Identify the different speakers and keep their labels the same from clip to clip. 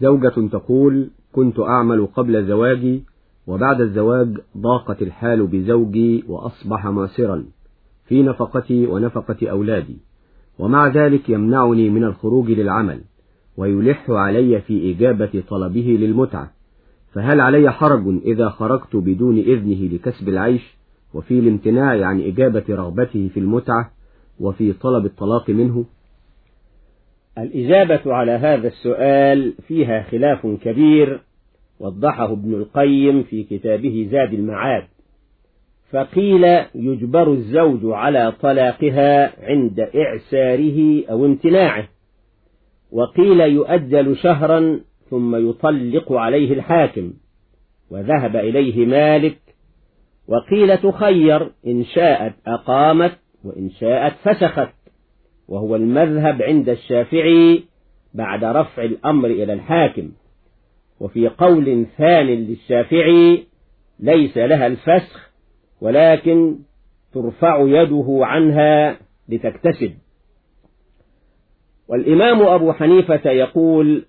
Speaker 1: زوجة تقول كنت أعمل قبل زواجي وبعد الزواج ضاقت الحال بزوجي وأصبح ماسرا في نفقتي ونفقة أولادي ومع ذلك يمنعني من الخروج للعمل ويلح علي في إجابة طلبه للمتعة فهل علي حرج إذا خرجت بدون إذنه لكسب العيش وفي الامتناع عن إجابة رغبته في المتعة وفي طلب الطلاق منه؟
Speaker 2: الإجابة على هذا السؤال فيها خلاف كبير وضحه ابن القيم في كتابه زاد المعاد. فقيل يجبر الزوج على طلاقها عند إعساره أو امتناعه وقيل يؤجل شهرا ثم يطلق عليه الحاكم وذهب إليه مالك وقيل تخير إن شاءت أقامت وإن شاءت فسخت. وهو المذهب عند الشافعي بعد رفع الأمر إلى الحاكم. وفي قول ثان للشافعي ليس لها الفسخ ولكن ترفع يده عنها لتكتسب. والإمام أبو حنيفة يقول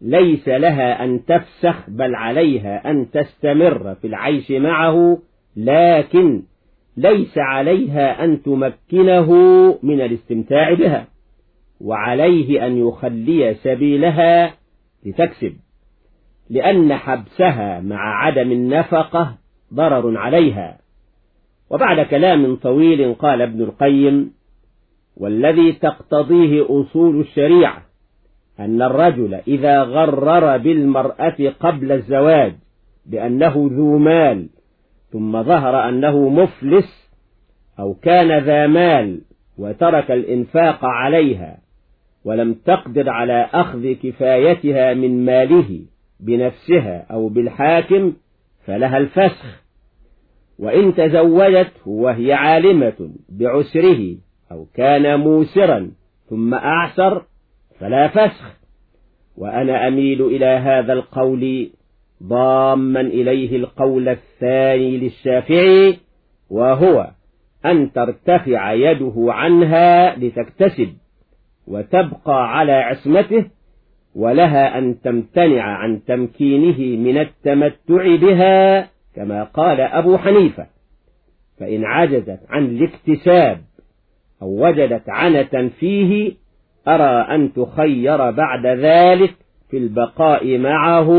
Speaker 2: ليس لها أن تفسخ بل عليها أن تستمر في العيش معه لكن ليس عليها أن تمكنه من الاستمتاع بها وعليه أن يخلي سبيلها لتكسب لأن حبسها مع عدم النفقة ضرر عليها. وبعد كلام طويل قال ابن القيم والذي تقتضيه أصول الشريعة أن الرجل إذا غرر بالمرأة قبل الزواج بأنه ذو مال ثم ظهر أنه مفلس أو كان ذا مال وترك الإنفاق عليها ولم تقدر على أخذ كفايتها من ماله بنفسها أو بالحاكم فلها الفسخ. وإن تزوجت وهي عالمة بعسره أو كان موسرا ثم أعسر فلا فسخ. وأنا أميل إلى هذا القول ضاما إليه القول الثاني للشافعي وهو أن ترتفع يده عنها لتكتسب وتبقى على عصمته ولها أن تمتنع عن تمكينه من التمتع بها كما قال أبو حنيفة. فإن عجزت عن الاكتساب أو وجدت عنة فيه أرى أن تخير بعد ذلك في البقاء معه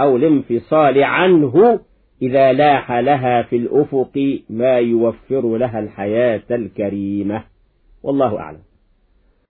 Speaker 2: أو الانفصال عنه إذا لاح لها في الأفق ما يوفر لها الحياة الكريمة. والله أعلم.